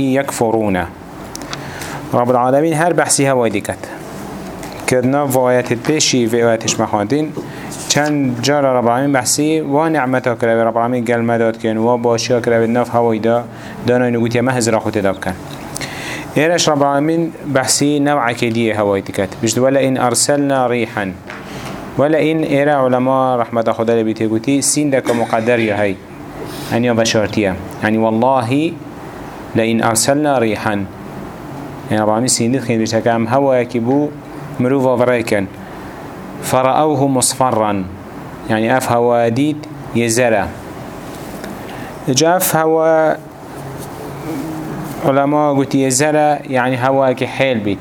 يكفرون رب العالمين هر بحثي هوا ديكت كدنا في آيات البيشي في آياتش مخاندين چند جار رب العالمين بحثي و نعمتا كرا رب العالمين قل مداد كن و باشيا كرا نف هوا دا دانا نقوتيا مهزرا خود داب كن إيرش رب العالمين بحثي نوع كدية هوا ديكت بجد ولا إن أرسلنا ريحا ولا إن إيرا علماء رحمة خدا لبيتي قوتي سين دك مقدر يا هاي أن يبشرتيا يعني والله لئن أرسلنا ريحا. يعني العالمين سيندت خير بشكام هوا يكبو مروفا فريكن. فرأوه مصفرا. يعني أف هوا ديد يزرع. جاف هوا علماء قلت يزرع يعني هوا كحيل بيت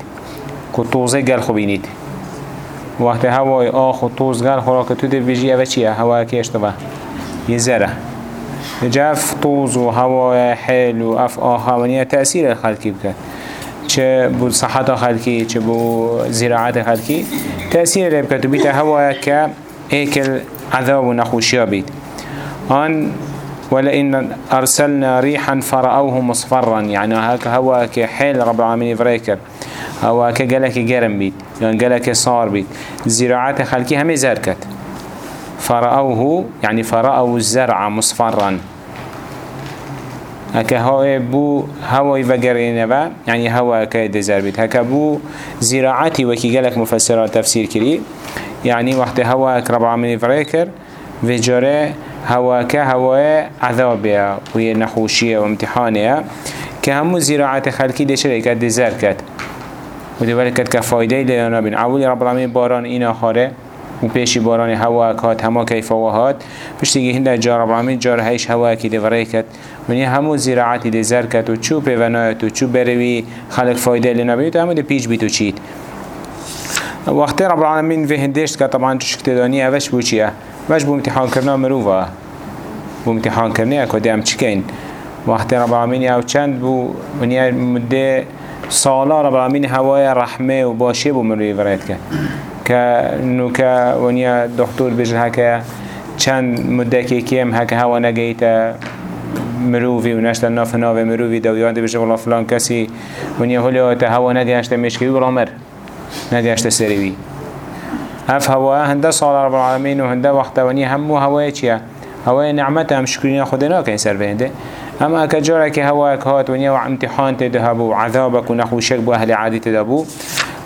كتوزي قال خبينيت وقت هوا آخ و توز قال خوراك تو دي بيجي چيه هوا كيش تبا يزرع. جاف طوز و هوا حل و اف آها ونیا تأثیر خلقی بکن چه بو صحت خلقی چه بو زراعت خلقی تأثیر بکن تو بیت هوا که ایکل عذاب و نخوشیا بید آن ولئن أرسلنا ريحا فرأوه مصفرا. يعني هكا هوا كحيل رب العالمين فريكر هوا كجلك جرم بيت يعني جلك صار بيت زراعات خلقي هم زركت فرأوه يعني فرأوا الزرع مصفرا. هكا هوا بو هوا وقرين با يعني هوا كيد زربيت هكا بو زراعتي وكي قالك مفسرات تفسير كري يعني وقت هوا رب العالمين فريكر وجاره هوا كهوا عذابه وهي نخوشيه وامتحانيه كهمو زراعة خلقي دي شركة دي زركت ودي ولكت كفايده لنا بين عولي رب العالمين باران اينا خاره و پیشی باران هوا کات هما کیفا و هات. پشتی هنده جار العالمین جار هیش هوا کی دوره کت. منی همو زراعتی دی زر کت و چو پیونایت و چو بروی خلق فایده لنا بید همو دی پیش بیتو چید وقت رب العالمین في هندشت که طبعا تشکت دانی اوش بو چیه؟ وش بو امتحان کرنا مروفا بو امتحان کرنه اکو دی هم چکین وقت رب العالمین أو چند بو منی مده سالا رب العالمین هوای رحمه و باشه بو مروی ورد که كا ونيا دكتور بيجن هكا چند مدكي كيم هكا هوا نجيتا مروفي ونشتا ناف ناف مروفي دو يوان دي بيجن والله فلان كسي ونيا هولي تا هوا نجيشتا مشكي ولا مر نجيشتا سريوي اف هوا هنده صال رب العالمين وهنده وقت ونيا همو هوا چيا هوا نعمت هم شكرين خدنا كين سر بينده اما كجارك هواك هات ونيا وامتحان تدهبو عذابك ونخوشك بو أهل عادي تدهبو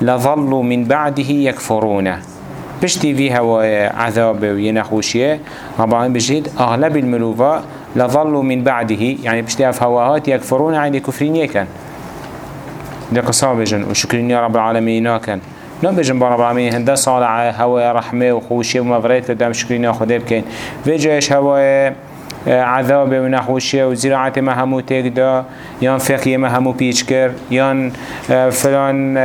لظلوا من بعده يكفرون. بشتي في هوا عذاب وينخوشيه طبعا بجد أغلب الملوفا لظلوا من بعده يعني بشتي في هواهات يكفرون عن كفرين يكن ده قصاب بجن وشكرين يا رب العالمين كان نو بجن رب العالمين هنده صالع هوا رحمه وخوشيه ومفريت لدام شكرين يا خده بكين فيجيش هوا عذاب و نخوشی و زراعت ما همو تک دا یان فقیه ما همو پیچ کر یان فلان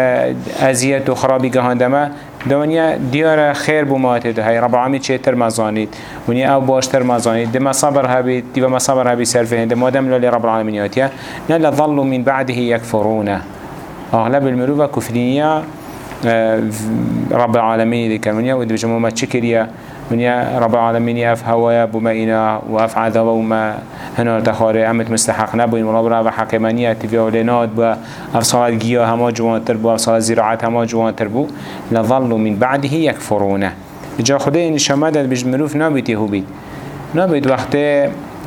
ازیت و خرابی گهانده ما. دنیا دیار خیر بومات ده هی رب چه تر مزانید ونیا أو باشتر مزانید دم صبر هبی دیو ما صبر هبی سر فهند ما دم للی رب العالمین یاتیا. نلا ظلوا من بعده يكفرون اغلب المروفه كفريه رب العالمين ذكر ونيا ودي بجمع ما تشكريا ونيا رب العالمين يف هوايا بما إنا وف عذاب وما هنا تخاري. أمت مستحق نبوين ورب رب حكمانية تفي أولينات با أف صلاة جيا هما جوان تربو أف زراعات هما جوان تربو لظلوا من بعده يكفرون. جا خده إن شمادت بجمروف نابيته بيت نابيت وقت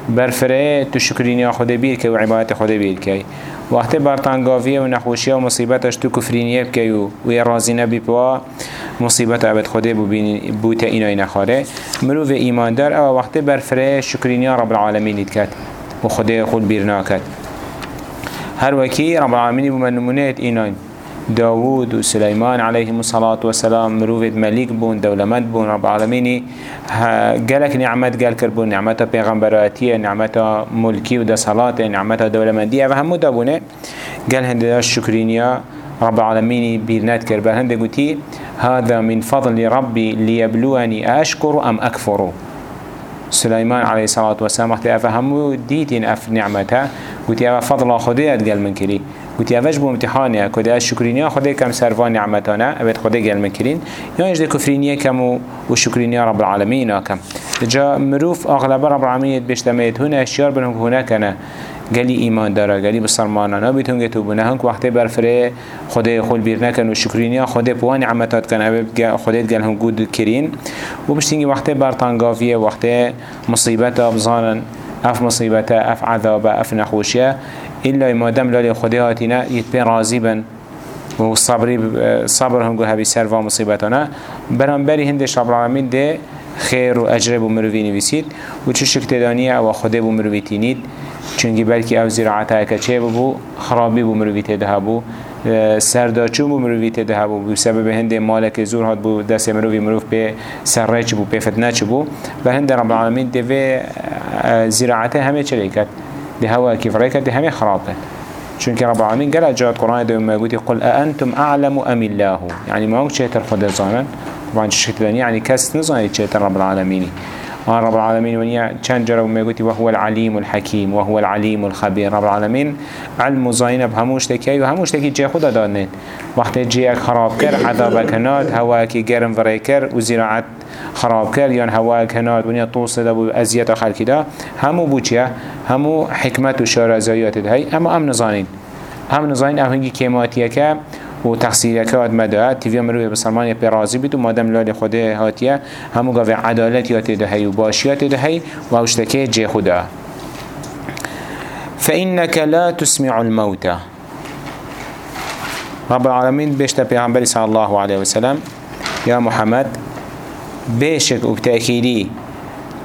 برفره تو شكرينيا خده بير كي وعبادت خده بير كي وقت برطانگاویه و نخوشیه و مصیبتش تو کفرینیه بکی و وی رازی نبی پوا مصیبت عبد خوده بوت اینای نخاره مروف ایماندار أو وقت برفره شکرینیا رب العالمین کد و خوده خود بیر ناکد هر وکی رب العالمین بمن نمونهت اینای داوود و سليمان عليهم الصلاة والسلام مروفت ملك بون دولمت بون رب العالمين. قالك نعمت قال كربون نعمتا پیغمبراتية نعمتا ملكي ودا صلاة نعمتا دولمندية وهم دابونه قال هنده الشكرينيا رب العالمين بيرنات كربال هنده قلتي هذا من فضل ربي ليبلوني أشكر أم أكفر سليمان عليه الصلاة والسلام وقت أفهمو ديتين أف نعمتا قلتي أفا فضل خديت قال من كري قلتي أفاش بو امتحانه كده الشكرينيا خده كم سرفان نعمتانا أبد خده قال من كرين يا إجده كفرينيا كم وشكرينيا رب العالمين كم. جا مروف أغلب رب العالمين بيشتميت هنا أشيار بنهم هناك أنا. گلی ایمان داره گلی بسرمانا نبید هنگه تو بونه هنگ وقتی برفره خدا خود بیر نکن و شکرینیا خدا پوان نعمتات کن. أو خودت گل هم گود کرین. و بشتینگی وقتی برطنگاویه وقتی مصیبت بزانن أف مصیبت أف عذاب أف نخوشیه. إلا ما دام لالي خده هاتينا يتبين راضي بن وصبري صبر هم قول هبي سر ومصيبتنا برانبري هندش رب العالمين ده خير و اجر بو مروی نویسید و چه شکتدانیه أو خدا بو مروی تینید چونگی بلکی أو زراعت که چه بو خرابی بو مروی تده بو. سرداچون بو مروی تده بو. بسبب هند مالک زور هات بو دست مروی مروف به سره چه بو به فتنه چه بو. به هند رب العالمین دوه زراعت همه چه کرد ده هوا رأيك ده همي خرابة. چونك رب العالمين قال جاءت قرآن ده ما يقول قل أأنتم أعلم أم الله. يعني ما هو شيء ترخد زانا طبعا شيء يعني كاس نزاني شيء رب العالمين آه رب العالمين ونيا كان جرى وما يقول وهو العليم الحكيم وهو العليم الخبير. رب العالمين علم زاين بهموش تكي وهموش تكي جي خدا دانت وقت جيك خراب كر عذابك ناد هواكي گرم فريكر وزراعت خراب کرد یا هوا کنار ونیا توصل دا بو ازیت خلقی دا همو بو چیه همو حکمت و ده هی اما ام نزانین هم نزانین أو کماتیه که و تقصیریه که آدم داد تیوی مروی بسلمان پی رازی بید و مادم لال خوده هاتیه همو گاوه عدالت یات ده هی و باشیات ده هی و اوشتکه جه خدا. فإنك لا تسمع الموتى رب العالمين بيشتا پیغمبر صلى الله عليه وسلم يا محمد بيشك وبتأكيدي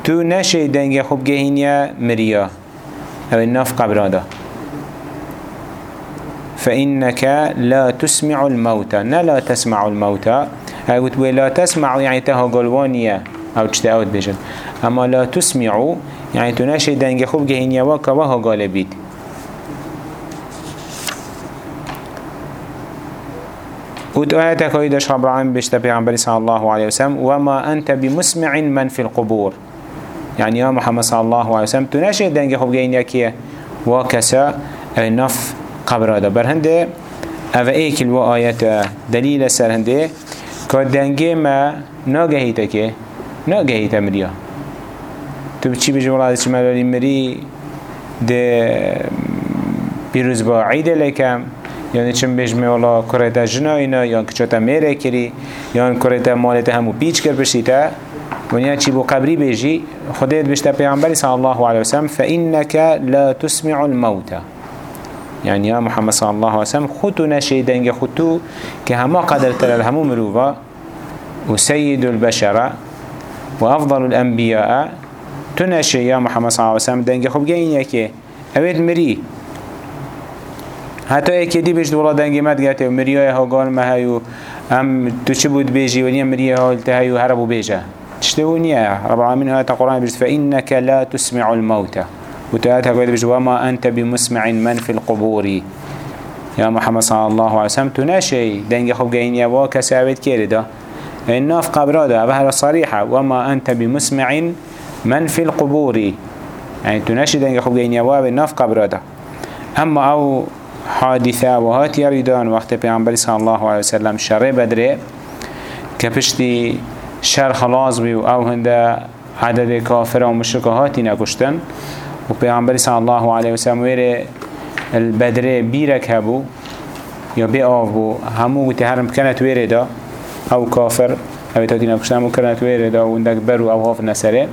تو نشي دنگ خوب جهينيا مريا أو الناف قبرادا فإنك لا تسمع الموتى. لا تسمع الموتى. قلت لا تسمع يعني تها قلوانية أو تشتاوت بيجن أما لا تسمع يعني تناشي دنگ خوب جهينيا وكا وها قال ود آيات كويدش رب العالمين بيشتا بيغنبري صلى الله عليه وسلم. وما أنت بمسمع من في القبور. يعني يا محمد صلى الله عليه وسلم تناشي دنگي خوب جين يكيه وكسا نف قبر هذا. برهنده أو ايك ألو آيات دليل سر هنده كدنگي ما ناگهيتا كي ناگهيتا مريا تو بچي بجي والله دي ملالي مري ده بيروز با عيد لكم یعنی چم بجمه والا کرده جنا اینا یا کچاتا میره کری یا کرده مالت همو پیچ کر بشیتا. ونیا چی بو قبری بيجي خديت بشتا پیغمبر صلى الله عليه وسلم فإنك لا تسمع الموتى يعني يا محمد صلى الله عليه وسلم خطو نشي دنگ خطو كهما قدر تل الهمو مروفا وسيد البشر وأفضل الأنبياء تنشي يا محمد صلى الله عليه وسلم دنگ خب جين يكي اوید مری. حتی ایکی دی بجد ولا دنگی مد گرته و مریای ها گال مهیو هم تو چه بود بیجی و نیم مریای ها التهیو هربو بیجه. تشتهو نیا. رب العالمین ها قرآن بجد فإنك لا تسمع الموتى وتآتها قد بجد وما أنت بمسمع من في القبور؟ يا محمد صلى الله عليه وسلم تناشي دنگی خوب یا واکا ثابت کرده الناف قبره ده بهر صريحة وما أنت بمسمع من في القبور؟ يعني تناشي دنگی خوب گین یا واکا الناف قبره ده أما أو حادثة وهات يريدان وقت پیغمبر صلى الله عليه وسلم شر بدره كپشتي شر خلاص بي أو هنده عدد كافر و مشركه هاتي نكشتن و پیغمبر صلى الله عليه وسلم ويره البدره بيرك هبو یا بی آف بو همو گوتی هرم کنت ویره دا أو کافر أو تاتی نکشتن همو کنت ویره دا و اندک برو أو هاف نسره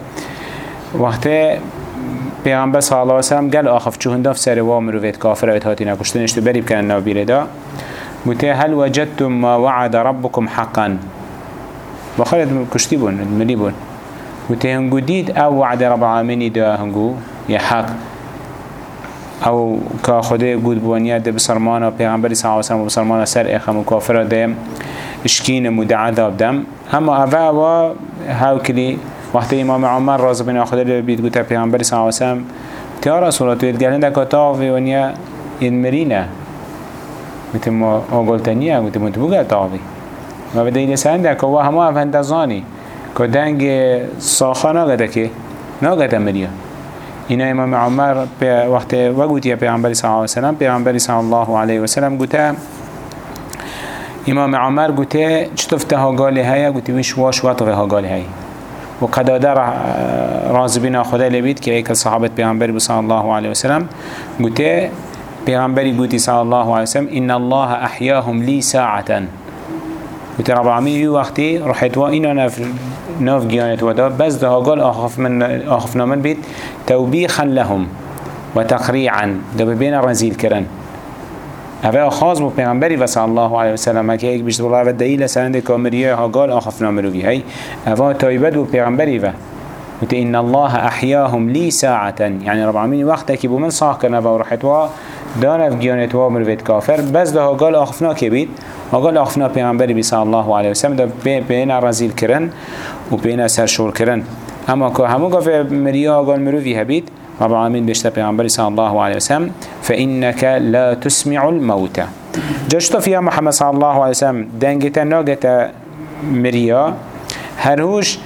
وقتی پیغمبر صلی الله علیه و سلم گل آخف چون داف سر و مروید کافر اوید هاتی نکشتنش تو بریب کنن نو بیره دا بوته هل وجدتم ما وعد ربكم حقا بخالد کشتی بون ملی بون بوته هنگو دید أو وعد رب العالمین دا هنگو یا حق. أو که خدا گود بوانیت ده بسرمانا پیغمبر صلی الله علیه و سلم بسرمانا سر اخم و ده اشکین مدعذاب دم. اما اوه و هاو کلی وقت امام عمر راز بن آخده لی بید گوتا پیغمبر صلی اللہ علیہ وسلم تیا رسول الله توید گلنده کتاوی ونیا این مرینه گوتی ما آگلتنیه گوتی ما تبو گلتاوی و به دیل سنده که و همه افنده زانی که دنگ ساخه ناگده که ناگده مریا اینا امام عمر وقت وقتی پیغمبر صلی الله علیه وسلم پیغمبر صلی الله علیه وسلم گوته امام عمر گوته چطفته ها گاله هیا گوتی ویش واش وطغه ها گاله هیا و قداده راز بنا خدا لبید که ایک صحابت پیغمبر صلی الله علیه وسلم گوته پیغمبری گوتی صلی الله علیه وسلم ان الله احیاهم لی ساعتا گوته رب العالمین یو وقتی رحت و اینا نف ناف گیانت ودا بس ده قال آخف من آخف نامن بید. توبیخا لهم و تقریعا. ده ببین رزیل کرن. اوه خاص بو پیغمبری و صلی الله علیه وسلم که یک بیشتر الله و دلیل سرند کامریه ها قال آخف نامروی هی اوه تایبت بو پیغمبری و. قلت إن الله أحياهم لي ساعة يعني رب العالمين وقتك بو من صاح كنا ورحت وا دانا في جانت وا مروفيت كافر بس ده قال أخفنا كبيت قال أخفنا پیغمبر بي صلى الله عليه وسلم ده بين رزيل كرن وبين سرشور كرن اما که همو گفت مریا قال مروفي هبيت رب العالمين بيشتا پیغمبر صلى الله عليه وسلم فإنك لا تسمع الموتى جشتا فيها محمد صلى الله عليه وسلم دنگتا ناگتا مريا هرهوش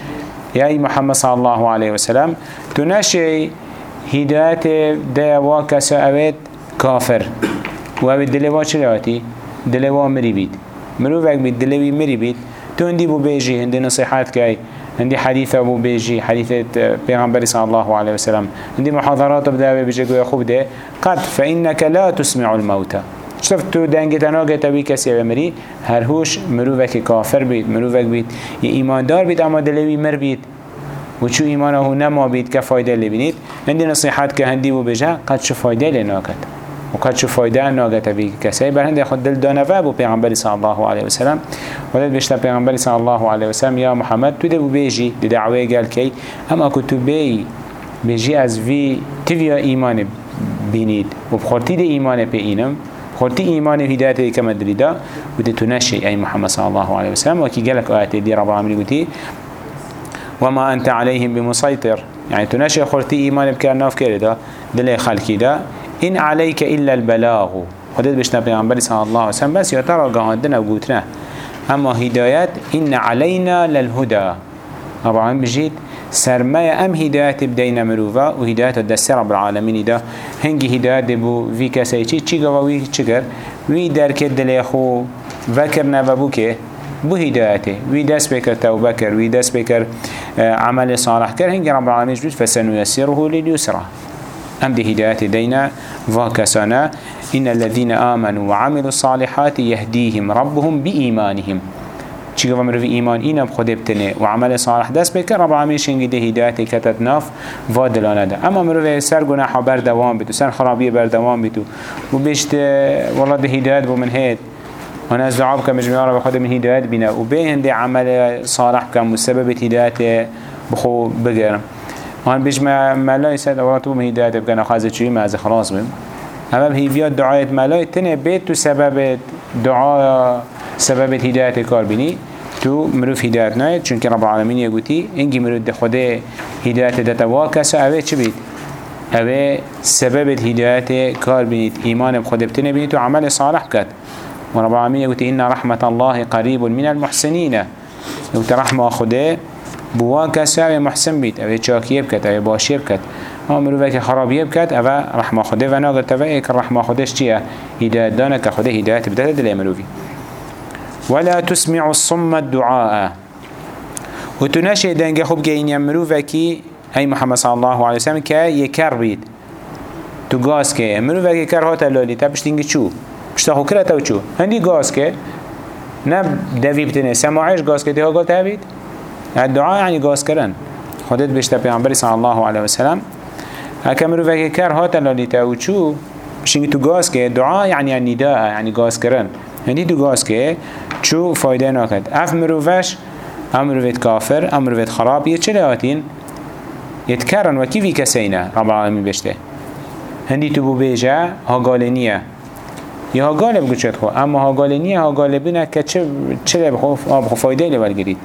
يا محمد صلى الله عليه وسلم تنشي هداية دعوة كسا كافر و دلوا چلاتی دلوا مری بید. مروفك بید دلوی مری بید. تو هندی بو بیجی هندی نصیحات که هندي حديث أبو بيجي حديث پیغمبر صلى الله عليه وسلم. هندي محاضرات بدأ بيجي قوي خوب ده قد فإنك لا تسمع الموتى. شفت تو دنگ تناگه تبی کسی بمری هر هوش مروفک کافر بید مروفک بید. یه ایماندار بید اما دلوی مر بید. و چو ایمانه نما بید که فایده لبینید هندی نصیحت که هندی بو بجه قد چو فایده لناکد و قد چو فایده ناگه تبی کسی بر هندی خود دل دانوه بو پیغمبر صلی الله علیه وسلم. و دل بشتا پیغمبر صلی الله علیه وسلم یا محمد تو دبو بیجی دی دعوة گل کی أما که تو بی بیجی از وی تیویا ایمان بینید و بخورتی دی ایمان پی اینم خورتی ایمان و هدایت کم دریدا و دی تو نشی ای محمد صلی الله علیه وسلم. و کی گلک آیت دی رب العالمین گوتی وما أنت عليهم بمسيطر. يعني تنشي خورتي إيمان بكار ناف كيردا دلي خلقي دا إن عليك إلا البلاغ. خدت بشنا بيغمبر صلى الله عليه وسلم بس يترى قهدنا وقوتنا. أما هدايات إن علينا للهدى. طبعا بجيت سرمايا أم هدايات بدينا مروفا وهدايات الدستر رب العالمين دا هنجي هدايات بو في كسي چي چي قوي چكر وي دركت دلي خو ذكرنا ببوكي بو هدايته وي دست بكر توبه كر وي دست بكر عمل صالح كر. هنگي رب العالمين جود فسنيسره لليسرى أم دي هدايته دينا فاكسانا إن الذين آمنوا وعملوا الصالحات يهديهم ربهم بإيمانهم. چیگه و مروی ایمان؟ اینم خود بتنه و عمل صالح دست بکر رب العالمین شنگی ده هدایت کتت ناف و دلانه ده اما مروی سر گناح بر دوام بیتو سر خرابی بر دوام بیتو و بیشت والله ده هدایت بو من هید وأنا از دعا بكم مجموعة رب خود من هدايات بنا وبين دي عمل صالح كم مسبب هدايات بخو بقر وان بيج ما ملاي سيد أولاتو من هدايات بكنا خازة شوي ما از خلاص بهم اما بهيفيات دعاية ملاي تنه بيت سبب دعاء سبب هدايات كار بني تو مروف هدايت نايت چونك رب العالمين يقولي انجي مروف ده خده هدايت دتوا كسا اوه چه بيت اوه سبب هدايت كار بنيت ايمان بخده بتنه بنيت وعمل صالح كات ورب العالمين يقول إن رحمة الله قريب من المحسنين. يقول رحمة خده بوان كسا محسن بيت أو چاكيه بكت أو باشيه بكت أو مروفك خرابيه بكت أو رحمة خده وناغل تفايك الرحمة خدش چيه هداية دانك خده هداية بدأت دل مروفي ولا تسمع الصم الدعاء. وتنشي دنگ خوب جين يمروفكي هاي محمد صلى الله عليه وسلم كا يكر بيت تقاس كي مروفكي كر هاتا لولي تبشتنگ چو پشتا خو کرده تو چو هندی گاز که نه دوی بتنه سماعش گاز که دیها گل تابید یعنی الدعاء يعني یعنی قاس كرن خدت بيشتا بيعنبري صلى الله عليه وسلم هكام روفاكي كار هاتا لاليتا وچو بشنگ تو قاس كي الدعاء يعني یعنی النداء يعني قاس كرن يعني تو قاس كي چو فايدة ناكد اف مروفاش امروفت كافر امروفت خراب. يتشلاتين يتكرن وكيفي كسينا رب العالمين بيشته هندي تو بو بيجا ها گالنیه یا ها گالب خو. اما ها گالنیه ها گالبینه که چه چه بخو آب فایده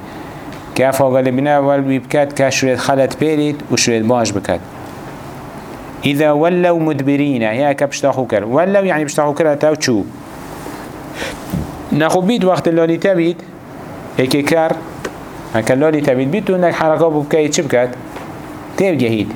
که اف ها غالبینه اول بیبکد که شوید خلط پیرید و شوید باش بکد إذا ولوا مدبرين يا كبشتاخو كر ولوا يعني بشتاخو كر تاو چو نخو بيت وقت اللالي تبيت هيك كر هكا اللالي تبيت بيت انك حركة بكي چه بكت تيب جهيد.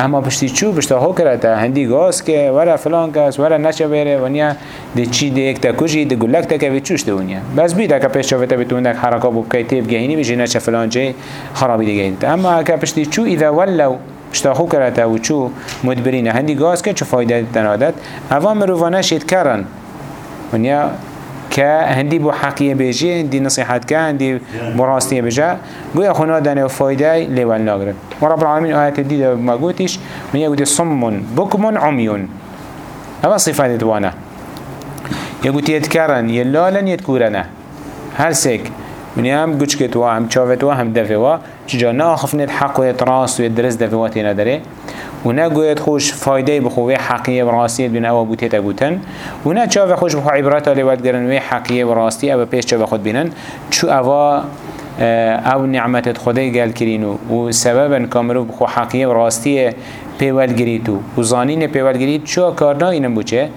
اما پشتی چو پشتا خو کرده. هندی گاز که وره فلان کس وره نچه بره ونیا ده چی ده اکتا کجی ده گلک که وی چوش ده ونیا. بس بیده که پیش شافته بتوندک حرکا ببکی تیب گهینی بیشی نچه فلان جه خرابی ده گهینده اما اکا پشتی چو اذا ولو پشتا خو کرده و چو مدبرینه. هندی گاز که چو فایده دنادت اوام روانه شید کرن ونیا که هندی بو حقیه بیجی هندی نصیحت که هندی براستی بجا گویا خونا دنه و فایده لیول ناگرن و رب العالمین آیت دید ما گوتیش من یه گوتی صمون بکمون عمیون. اما صفات دوانه. یه گوتی یدکرن یه لالن یدکورنه هر سک من هم گوش کت و هم چاوت و هم دفه و چجا نه آخفنت حق و یتراس و یدرس دفه و تینا داره و نه گوید خوش فایده بخوه حقیه و راستیت بین أو بوته تگوتن و نه چاوه خوش بخو عبرات لیوت گرن و حقیه و راستی أو پیش چاوه خود بینن. چو اوا أو نعمتت خدای گل کرینو و سببا کامرو بخو حقیه و راستی پیول گریتو و زانین پیول گریت چو کارنا اینم بوچه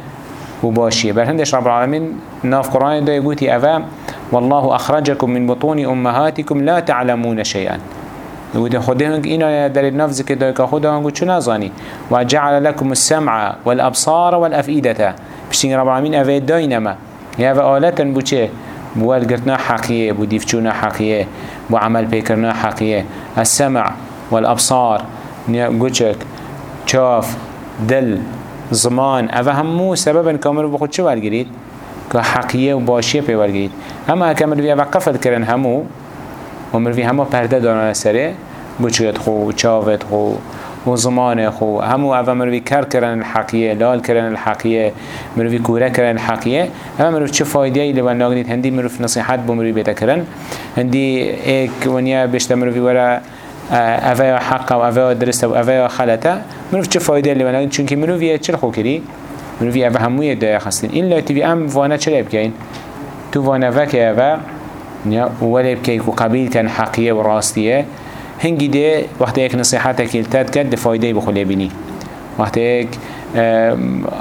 و باشیه. هندش رب العالمین ناف قرآن دا يقولي أفا والله أخرجكم من بطون أمهاتكم لا تعلمون شيئا يقول خده هنگ اینا در النفس که دای که خدا هنگو چو نزانی؟ و جعل لكم السمع والابصار والافئدة. بشتین رب العالمین اوه داینما یا اوه آلتا بو چه؟ بو الگرتنا حقیه بو دیفچونا حقیه بو عمل پیکرنا حقیه. السمع والابصار گوچک چاف دل زمان. اوه همو سببا کامل بخود چه ورگرید؟ که حقیه و باشیه پی ورگرید اما اکا مروی اوه قفل کرن همو و مروی همو پرده دارن سره. بچگت خو چاوت خو و زمان خو. همو اوه مروی کر کرن الحقیه لال کرن الحقیه مروی کوره کرن الحقیه. اما مروی چه فایده ای لبن ناگنید؟ هندی مروی نصیحت بو مروی بیتا کرن هندی ایک ونیا بشتا مروی ورا اوه حق و اوه درست و اوه خلطه. مروف چه فایده لی بناگین چونکه مروف چل خو کری مروف اوه هموی دای خستین. این لایتی ام وانه چه بکین تو وانه وکه اوه. ولی بکی که قبیل کن حقیه و راستیه هنگی ده وقتی یک نصیحت کلتت کرد ده فایده بخوله بینی. وقتی یک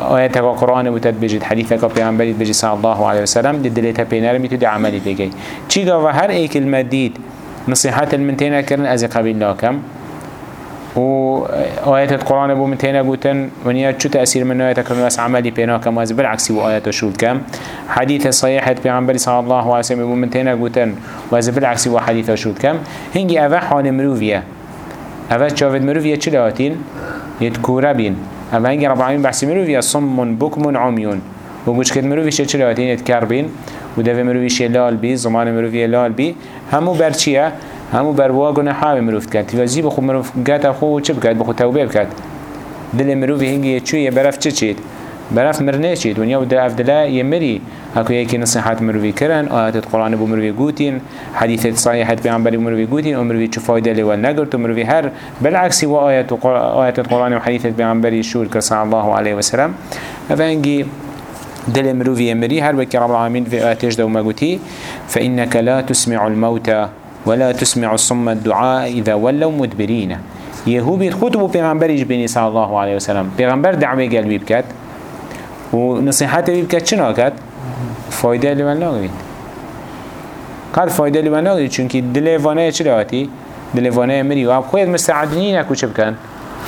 آیت که قرآن بودت بجید حدیث که پیغمبرید بجید صلی الله علیه وسلم ده دلیت پینرمی تو ده عملی بگی. چی گا و هر ایک المدید نصيحات المنتين كرن از قبيل لاكم و آيات القرآن بو منتين بوتن ونيا شو تأثير من آيات كرن بس عملي بينا كم از بالعكس بو آيات شوف كم حديث صحيح بيغمبر صلى الله عليه وسلم بو منتين بوتن واز بالعكس بو حديث شوف كم هنجي أفا حال مروفيا أفا شافت مروفيا چلاتين يتكورا بين أفا هنجي رب العالمين بحسي مروفيا صم بكم عميون ومش كد مروفيا چلاتين يتكار بين و دو مرویش لال بی زمان مروی لال بی. همو بر چیه؟ همو بر واگن حاوی مروفت کرد تیوازی بخو مروف گت خو چه بکرد بخو توبه بکرد دل مروی هنگی چویه برف چه چید؟ برف مرنه چید ونیا و دل افدله یه مری اكو يكي نصيحات مروي كرن آيات القرآن بو مروي قوتين حديثة صحيحة بيعنبري بو قوتين ومروي چو فايدة لي والنقرت ومروي هر بالعكس هو آيات, آيات القرآن وحديثة بيعنبري شور كرسان الله عليه وسلم. فانجي دل مروفي يمري هر وكي رب العالمين في آتش دو مقوتي فإنك لا تسمع الموتى ولا تسمع الصم الدعاء إذا ولوا مدبرين. يهو بيت خطبو پیغمبرش صلى الله عليه وسلم. پیغمبر دعوه قلبي بكت ونصيحته بكت چنا كت فايدة لمن لاغريد قد فايدة لمن لاغريد چونك دل وانه چه لهاتي دل وانه مري واب خويد مستعدنين اكو چه بكن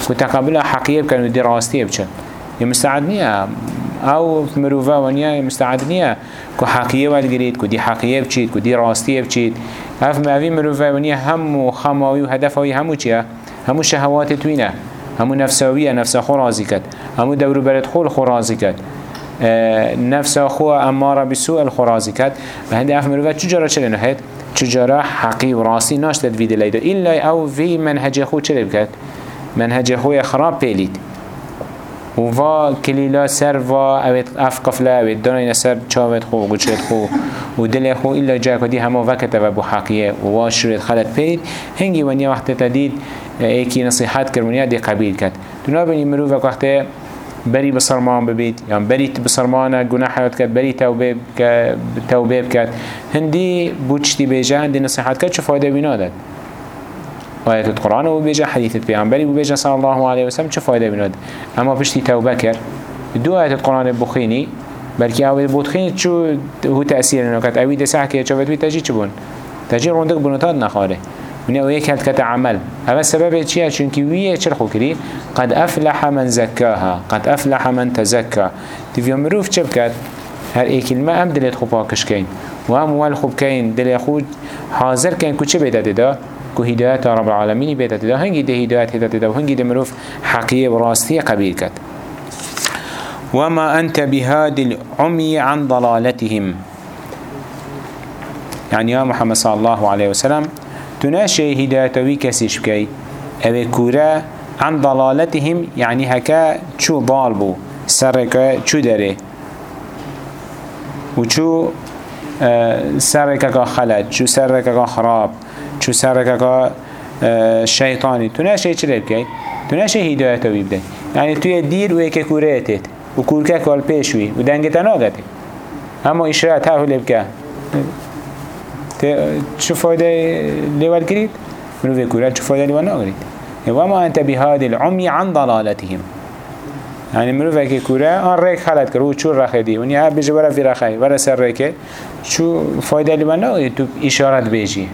كو تقبل حقية بكن ودي راستية بچن. يمستعدنية أو مروفا ونیا مستعد که حقیه ولگرید که دی حقیه بچید که دی راستیه بچید اف موی مروفا ونیا همو خماوی و هدفهایی همو چیه؟ همو شهوات توینه همو نفساویه نفس خو رازی کد همو دورو برد خول خو رازی کد نفس خو اماره بسوء الخرازی کد و هنده اف مروفا چجارا چلی نهید؟ چجارا حقی و راستی ناشتد ویده لیده ایلا أو وی منهج خو چلی بکد؟ منهج خوی خراب پیلید و وا کلیلا سر وا اوید اف قفله اوید دانای سر چاوت خو گوشت خو. و دل خو ایلا جا کدی همه وقت و بو حقیه و وا شرید خلط پید هنگی ونیا وقت تدید ایکی نصیحت کرد ونیا دی قبیل کرد دونا بینی مروف وقت بری بسرمان ببید یا بری بسرمان گناه حیات کرد بری توبه کرد هندی بوچتی بیجه هندی نصیحت کرد چه فایده بینا داد؟ آيات القرآن و بيجا حديث البيعنبري و بيجا صلى الله عليه وسلم چه فايدة بناد اما بشتي توبه كر دو آيات القرآن بخيني بلكي اوه بودخيني چو هو تأثير نكت اوه دساح كي چوفت بي تجي چبون تجي روندك بنوتاد نخاره. من اوه يك هلت عمل. اما السبب چيه چونكي ويه چل خوكري قد افلح من زكاها قد افلح من تزكى تفيا مروف چه بكت هر ای کلمه هم دلت خوب پاکش کن و هم ول خوب کن خود حاضر کن که چه بیده ده که هدایت رب العالمین بیده ده هنگی ده هدایت هدایت ده و هنگی ده مروف حقیه و راستیه قبیل کد وما أنت بهاد العمي عن ضلالتهم. يعني يا محمد صلى الله عليه وسلم تناشي هدايتوي كسيش بكي أبي كورا عن ضلالتهم يعني هكا شو ضالبو سرك شو داري وشو سرك خلد شو سرك خراب. سرك شيطاني تناشي چه بكي تناشي هدايتوي بدي يعني تو يدير ويكا كوريتت و کورکه کال پیشوی و دنگ تناغتی اما اشرات ها هلی بکه چه فایده لیول کرید؟ منو في كورات شو فايدة لي ناغريد وما أنت بهذه العمي عن ضلالتهم. يعني منو في كورة آن ريك خلت كرو شو رخي دي ونيا بيجي ورا في رخي ورا سر ريك شو فايدة ناغريد تو إشارات بيجي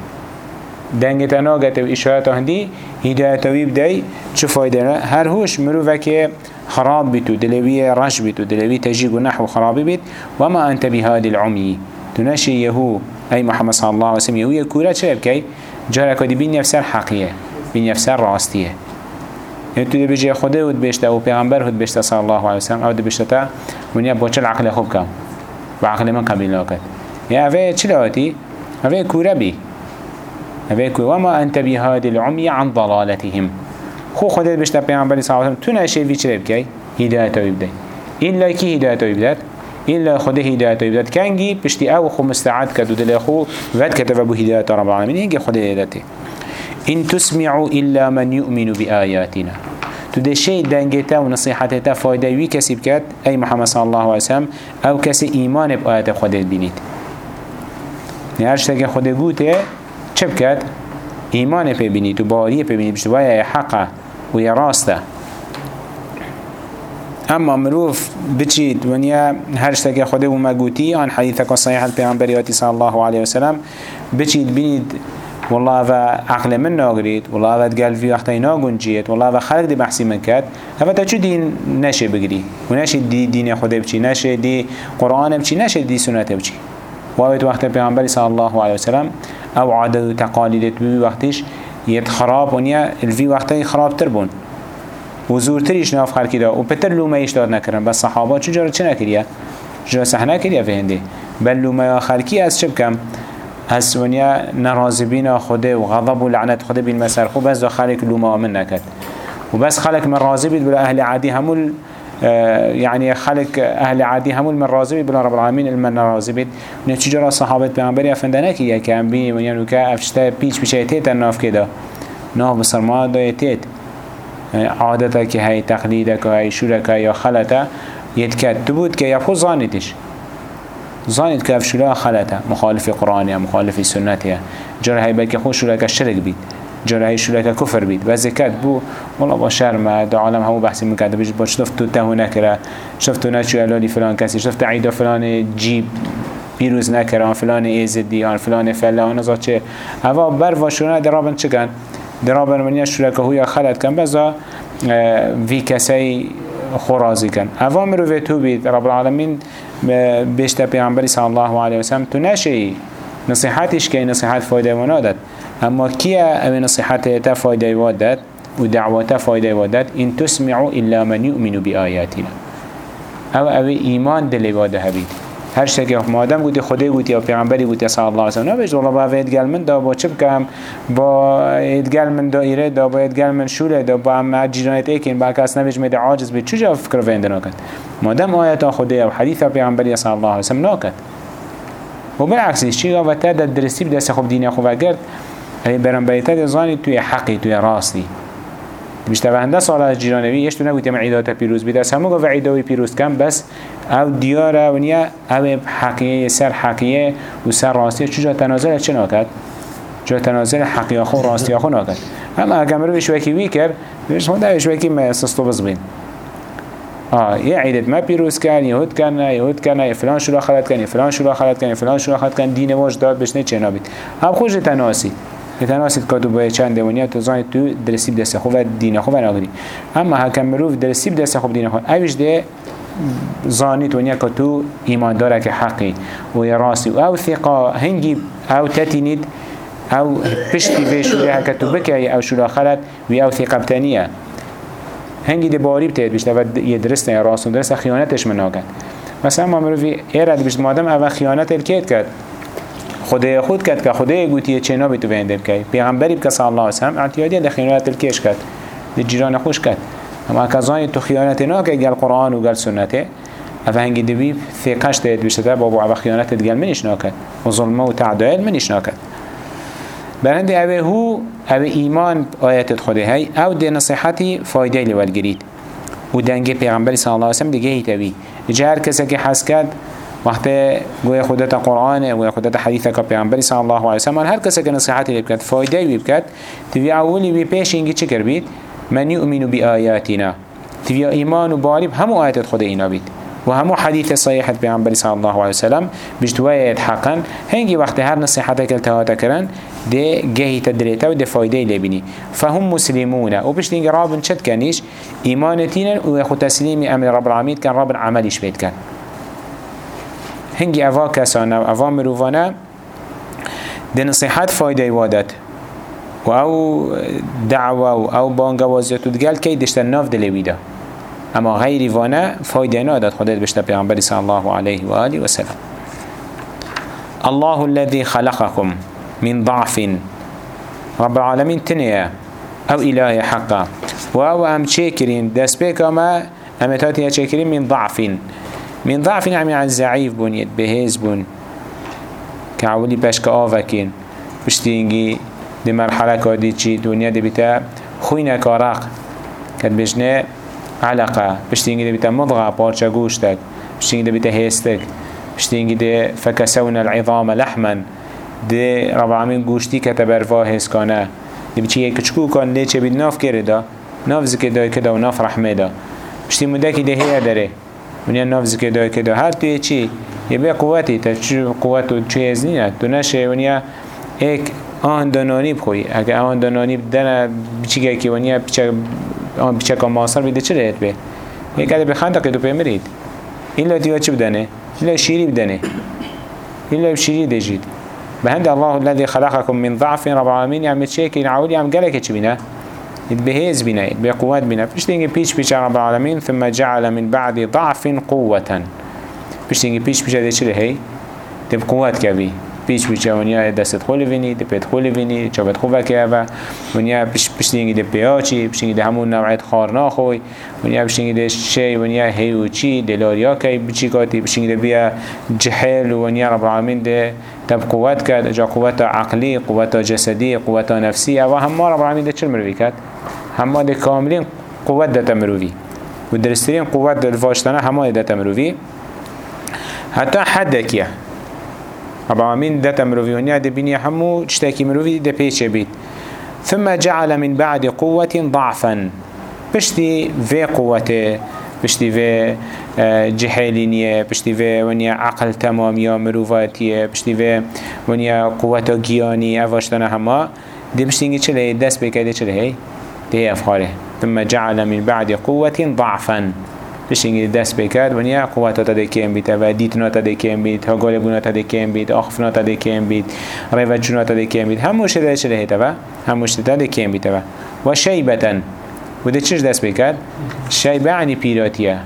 دنگ تناغت و إشارات هندي هداية ويبدأي شو فايدة هر هوش منو في خراب بيتو دلوية رش بيتو دلوية تجيق نحو خراب بيت وما أنت بهذه العمي تناشي يهو أي محمد صلى الله عليه وسلم يهو يكورا چه بكي جارك ودي بين نفسر حقية بين نفسر راستية يعني تو بيجي خده ود بيشتا و پیغمبر ود بيشتا صلى الله عليه وسلم آو دي بيشتا تا ونيا بوچل عقل خوب كم وعقل من قبيل لوكت يا اوه چه لواتي اوه كورا بي كورا وما أنت بهذه العمي عن ضلالتهم. خو خودت بشتا پیامبری صلی الله علیه و تو نشه وی چه بکی هدایت أو بدی الا کی هدایت أو بدد الا خود هدایت أو بدد کنگی پشتی أو خو مستعد کدو دل خو ود کتب ابو هدایت رب العالمین. اینگه خود هدایت. ان تسمعوا الا من يؤمن بآياتنا تو ده شيء دنگتا و نصيحتتا فايده وي كسي بكات اي محمد صلى الله عليه وسلم أو كسي ايمان بآيات خودت بینید. نه هرشتاك خود گوته چه بكات ایمان پی بینی تو باوری پی بینی بشت وای حقه و یا راسته. اما مروف بچید ونیا هر شتک خود و مگوتی آن حدیث که صحیح الپیامبریاتی صلی الله علیه وسلم بچید بینید والله و عقل من ناگرید والله و في وقتی ناگنجید والله و خلق دی بحثی من کرد هفه تا چو دین نشه بگری؟ و نشه دی دین خود بچی نشه دی قرآن بچی نشه دی سنت بچی. وقت وقت پیامبری صلی الله علیه وسلم أو عادت و تقالیدت بی وقتش یت خراب ونیا الوی وقتی خراب تر بون. و زورتریش ناف خلکی دا. و پتر لومه ایش داد نکرن بس صحابه چجورا چه نکریا؟ جا صحنه کریا فهنده بل لومه خلکی از چه بکم؟ از ونیا نرازبین خوده و غضب و لعنت خوده بین مسر. خوب بس دا خلق لومه آمن نکد و بس خلق من راضی بید بلا أهل عادی همول يعني خلق أهل عادي همول من رازبي بلا رب العالمين المن رازبي نتيجة صحابة پیغمبری افندنه که یکم بی و یعنی که افشته پیچ پیچه تیت ناف کده ناف بسرما دا تیت. عادتا که هی تقلیده که هی شوره یا خلطه يتكاد تبود كي ظانتش ظانت كيف شولا خلطه. مخالف قرآنها مخالف سنتها جرى هاي بلكي خو شولا كالشرك بيت جرأی شلک کفر بید. و زکات بو والله با شرم دا عالم همو بحثی میکرد بیش با شفت تو تهو نکره. شفت نچو الالی فلان کسی. شفت عیدا فلان جیب پیروز نکره. آن فلان ایزدی آن فلان فله. آن ازا چه؟ هوا بر واشونه درابن چگن درابن منیا شلک هویا خلط کن. بزا وی کسی خورازی کن. هوا مروی تو بید. رب العالمین بیشتر پیغمبری صلی الله علیه وسلم تو نشی. نصیحتش که نصیحت فایده منادت أما كيا أو نصيحته تفايدة وادت ودعوته فايده وادت إن تسمعوا إلا من يؤمن بآياتنا. أو أو إيمان دل واده هبید هر شتکی مادم گوتی خدا گوتی یا پیغمبری گوتی صلی الله علیه و سلم نبیش والله با ادگل من دا با چه بکم با ادگل من دایره دا با ادگل من شوله دا با هم جیرانت ایکین با کس نبیش میده عاجز بید چجا فکر وینده نکد مادم آیت خدا و حدیث پیغمبری صلی الله علیه و سلم نکد و بالعکسش چی؟ و تا درستی بدست خوب دین خوب گرد هی برام بیتر زانی توی حقی توی راستی. بیشتر هنده سال از جیرانوی یش تو نگوتیم عیدات پیروز بیده. از همه گفت پیروز کم بس او دیاره و نیا او حقیه سر حقیه و سر راستی. چجا تنازل چه ناکد؟ جا تنازل حقیه خو راستی خو ناکد. اما اگر مرو شوکی وی کرد بیش خود شوکی ما سستو بزبین. آه یه عیدت ما پیروز کن یهود کن یهود کن فلان شروع خلط کن فلان شروع خلط کن فلان شروع خلط کن. دین واج داد بشنه چه نابید. هم خوش تناسی. يتناسد كاتو باید چند دوانيا تو زاني تو درسي بدست خوب دين خوب ناغري اما هكا مروف درسي بدست خوب دين خوب اوش ده زانيت ونيا كتو إيمان دارك حقي ويراسي أو ثقة هنجي أو تتنيد أو بشتي في شولها كتو بكي أو شولها خلت وي أو ثقة بتانية هنگی دی باری بتید بیشتر و یه درست نه راست و درست خیانتش مناکد مثلا ما مروی ایرد بیشتر مادم اول خیانت الکید کرد خدای خود کرد که خدای گوتی چه نابی تو بینده بکی پیغمبری بکه صلی الله وسلم اعتیادی ده خیانت الکیش کرد ده جیران خوش کرد اما کزانی تو خیانت ناکه گل قرآن و گل سنته اما هنگی دوی ثقش تید بیشتر بابا اول خیانت گل منش ناکد و ظلمه و تعدایل منش ناکد برند اوه هو اوه ایمان آیت خود هی أو ده نصیحتی فایده لیول گرید. و دنگ پیغمبر صلی الله علیه وسلم دیگه هی تبی جه کسی که حس کرد وقت گوی خودت قرآن و خودت حدیث که پیغمبر صلی الله علیه وسلم هر کسی که نصیحتی بکد فایده وی بکد توی اولی وی پیش اینگی چی کر بید؟ من یؤمن بی آیاتنا توی ایمان و باریم همو آیت خود اینا بید. و همو حدیث صحیحت پیغمبر صلی الله علیه وسلم بجتوایت حقا. هنگی وقت هر نصیحت که التهاتا کرن ده جهي تدريتا وده فايده لبني فهم مسلمون. وبش دينج رابن شد كانيش إيمانتين ويخو تسليمي أمر رب العالمين كان رب عمليش بيت كان هنگي أفا كسانا وأفا مروفانا ده نصيحات فايده وادت و أو دعوة و أو بانگا وازياتو دقال كي دشتا ناف دلويدا اما غير وأنا فايده نادت خدت بشتا پیغمبر صلى الله عليه وآله وسلم الله الذي خلقكم من ضعف. رب العالمين تنيا أو إله حقا وهو ام تشكرين دس بيك اما امتاتي تشكرين من ضعف. من ضعف يعني عن زعيف بون. يتبهز بون كعولي باشك آفكين بشتينجي دي مرحلة كادي چي دنيا دي بتا خوينة كارق كد بجنه علقة. بشتينجي دي بتا مضغة بارچا گوشتك بشتينجي دي بتا هيستك بشتينجي دي فكسونا العظام لحما ده رب العالمین گوشتی که تبروا هست کنه ده بچی یک کچکو کن ده چه بید ناف کرده. ناف زکه دای کده و ناف رحمه ده. بشتی مده که ده هیه داره. ونیا ناف زکه دای کده هر توی چی یه بیا قوتی تا چو قوت و چی از نینه تو نشه ونیا ایک آن دانانی بخوی اگه آن دانانی بدن بچی که ونیا آن بچه که ماصر بیده چه رهت به یک اده بخنده که دو پیمرید این لاتیوا چه بدنه؟ این شیری بدنه این شیری دجید بهند الله الذي خلقكم من ضعف رب العالمين يعني تشيكين عولي عم قالك إيش بنا بهيز بنا بقوات بنا تيجي بيش بيش رب العالمين ثم جعل من بعد ضعف قوة. فيش تيجي بيش بيش هذا شيء هي؟ تب قوات كبي پیش بیچه ونیا دست خولی وینی دی پیت خولی وینی چابت خوبه که و ونیا پیش پیشتینگی دی پیاچی پیشتینگی دی همون نوعیت خار ناخوی ونیا پیشتینگی دی شی ونیا هیوچی دلاریا کی بچی کاتی پیشتینگی دی بیا جحل ونیا رب العالمین دی تب قوت کرد جا قوت عقلی قوت جسدی قوت نفسی و همه رب العالمین دی چل مروی کرد؟ همه دی کاملین قوت دتا مروی. و درسترین قوت در واشتنه همه دتا مروی. حتی حد کیه؟ رب العالمين دات مروفيونيا دي بني همو تشتاكي مروفي دي بيش بيت ثم جعل من بعد قوة ضعفا. بشتي في قوته بشتي في جحيلينية بشتي في ونيا عقل تمام يا مروفاتية بشتي في ونيا قوة جياني افاشتنا هما. دي بشتينجي چله دست بكايده چله هي دي افخاره ثم جعل من بعد قوة ضعفا. بشینگی دست بکرد و نیا قوت تا دکیم بیت و دیتنا تا دکیم بیت ها گال گونا تا دکیم بیت آخفنا تا دکیم بیت ریوت جونا تا دکیم بیت همون شده شده هیتا و همون شده دکیم بیت و و شیبتن و ده چش دست بکرد شیبه عنی پیراتیه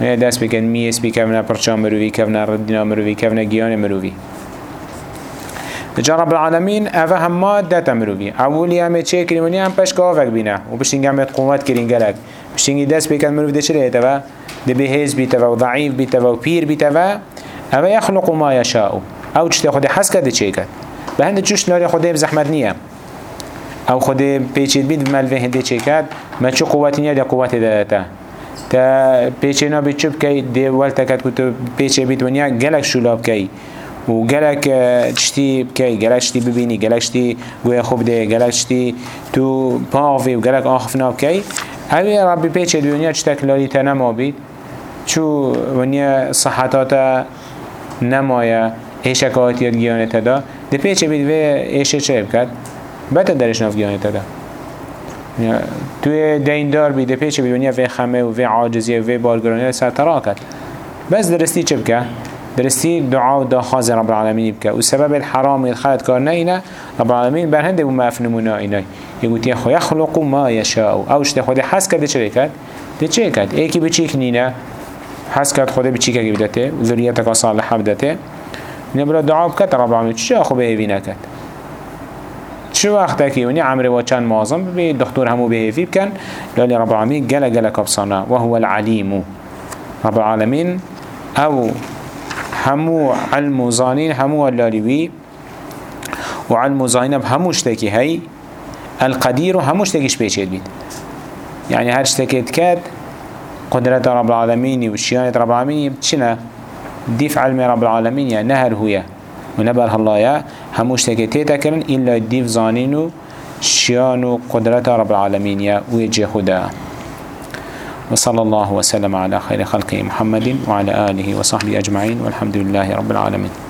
دست بکرد میس بی کفنا پرچا مروی کفنا ردینا مروی کفنا گیان مروی. جا رب العالمین اوه همه داتا مروی. اولی همه چه کریمونی هم پشک آفک بینه. و بشتینگ همه قوت کرین گلک بشتینگی دست بکن مروف ده چره تبا ده بهز بیتوا و ضعیف بیتوا و پیر بیتوا. اوه یخلق ما یشاء. أو چطه خود حس کرده چه کد به هنده چوش ناری خود بزحمت نیه او خود پیچید بید ملوه هنده چه کد ما چو قوتی نیه ده قوت داتا تا. پیچه نا بید چوب که ده ولتا کد کتو پیچه بید ونیا گلک شلاب که و گلک چتی بکی گلک چتی ببینی گلک چتی گوی خوب ده گلک چتی تو پاوی و گلک آخف نابکی اوی ربی پیچ دنیا چه تکلالی تا نما بید چو ونیا صحتاتا نمایا ایشکاتیت گیانت دا. ده پیچ بید و ایشه چه بکد؟ بتا درش ناف گیانت دا توی دیندار بیده پیچ بدونیا وی خمه و وی عاجزی و وی بارگرانی سر تراکت بس درستی چه بکه؟ درستی دعا و داخاز رب العالمین بکه و سبب الحرام الخلط کار نه رب العالمین برهنده و ما افنمونا اینای يقول خو يخلق ما يشاء أو اشت خود حس کرده چه کرد ده چه کرد ایکی به چیک نینه حس کرد خود به چیک بدته ذریتک صالحه بدته نبرا دعا بکت رب العالمین چه خو به ایوی چه وقت که ونی عمر و چند معظم به دکتر همو به ایوی بکن. لالی رب العالمین گله گله کبسانه و هو العلیم. رب العالمین أو همو علم زانین همو لالیوی و علم زانین همو اشتکی هی. القدير هموش تكيش بيشيد بيت يعني هر شتكيت كاد قدرة رب العالمين وشيانة رب العالمين بتشنا ديف علم رب العالمين يعني نهر هو ونبر الله يا هموش تكيت تكرن إلا ديف زانينو شيانو قدرة رب العالمين يا ويجي خدا وصلى الله وسلم على خير خلقه محمد وعلى آله وصحبه أجمعين والحمد لله رب العالمين.